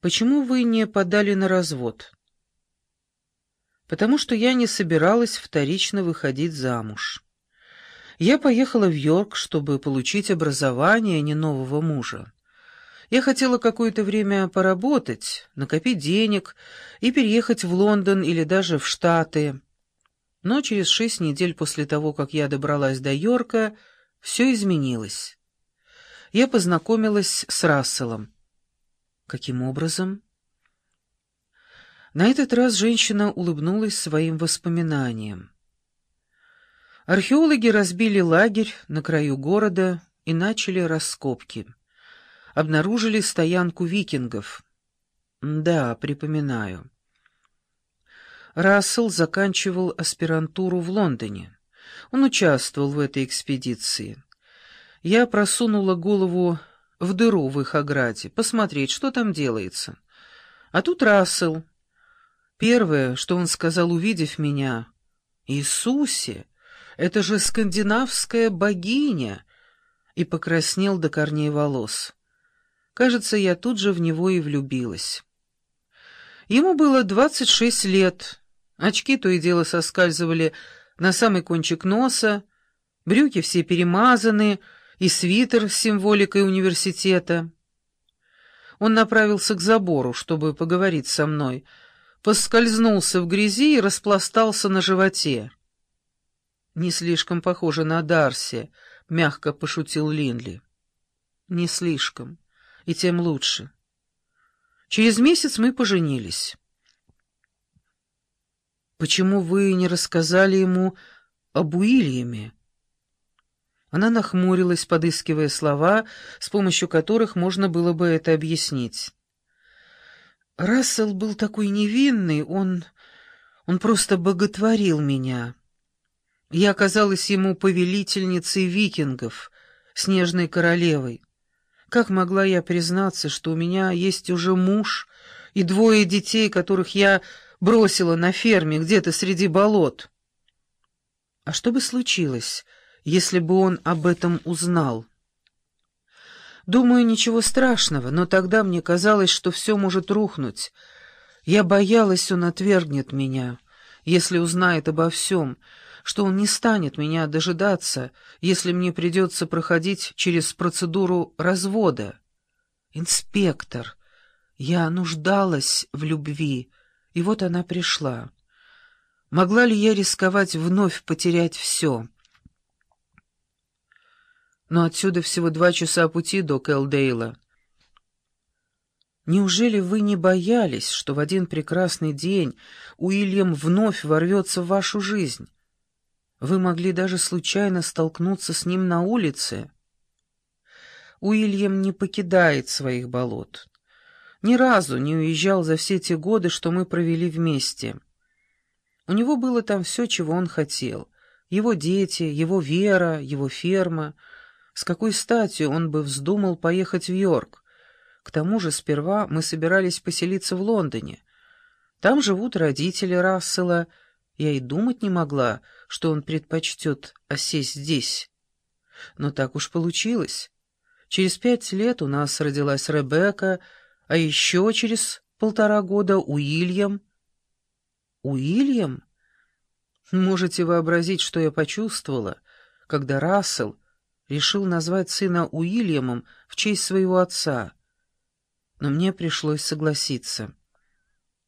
«Почему вы не подали на развод?» «Потому что я не собиралась вторично выходить замуж. Я поехала в Йорк, чтобы получить образование, а не нового мужа. Я хотела какое-то время поработать, накопить денег и переехать в Лондон или даже в Штаты. Но через шесть недель после того, как я добралась до Йорка, все изменилось. Я познакомилась с Расселом. Каким образом? На этот раз женщина улыбнулась своим воспоминаниям. Археологи разбили лагерь на краю города и начали раскопки. Обнаружили стоянку викингов. Да, припоминаю. Рассел заканчивал аспирантуру в Лондоне. Он участвовал в этой экспедиции. Я просунула голову в дыру в их ограде, посмотреть, что там делается. А тут Рассел. Первое, что он сказал, увидев меня, «Иисусе, это же скандинавская богиня!» и покраснел до корней волос. Кажется, я тут же в него и влюбилась. Ему было двадцать шесть лет, очки то и дело соскальзывали на самый кончик носа, брюки все перемазаны, и свитер с символикой университета. Он направился к забору, чтобы поговорить со мной, поскользнулся в грязи и распластался на животе. «Не слишком похоже на Дарси», — мягко пошутил Линли. «Не слишком, и тем лучше. Через месяц мы поженились». «Почему вы не рассказали ему об Уильяме?» Она нахмурилась, подыскивая слова, с помощью которых можно было бы это объяснить. Рассел был такой невинный, он... он просто боготворил меня. Я оказалась ему повелительницей викингов, снежной королевой. Как могла я признаться, что у меня есть уже муж и двое детей, которых я бросила на ферме где-то среди болот? А что бы случилось если бы он об этом узнал. Думаю, ничего страшного, но тогда мне казалось, что все может рухнуть. Я боялась, он отвергнет меня, если узнает обо всем, что он не станет меня дожидаться, если мне придется проходить через процедуру развода. Инспектор, я нуждалась в любви, и вот она пришла. Могла ли я рисковать вновь потерять все?» Но отсюда всего два часа пути до Кэлдейла. Неужели вы не боялись, что в один прекрасный день Уильям вновь ворвется в вашу жизнь? Вы могли даже случайно столкнуться с ним на улице. Уильям не покидает своих болот. Ни разу не уезжал за все те годы, что мы провели вместе. У него было там все, чего он хотел. Его дети, его вера, его ферма — с какой статью он бы вздумал поехать в Йорк? К тому же сперва мы собирались поселиться в Лондоне. Там живут родители Рассела. Я и думать не могла, что он предпочтет осесть здесь. Но так уж получилось. Через пять лет у нас родилась Ребекка, а еще через полтора года Уильям. Уильям? Можете вообразить, что я почувствовала, когда Рассел решил назвать сына Уильямом в честь своего отца. Но мне пришлось согласиться.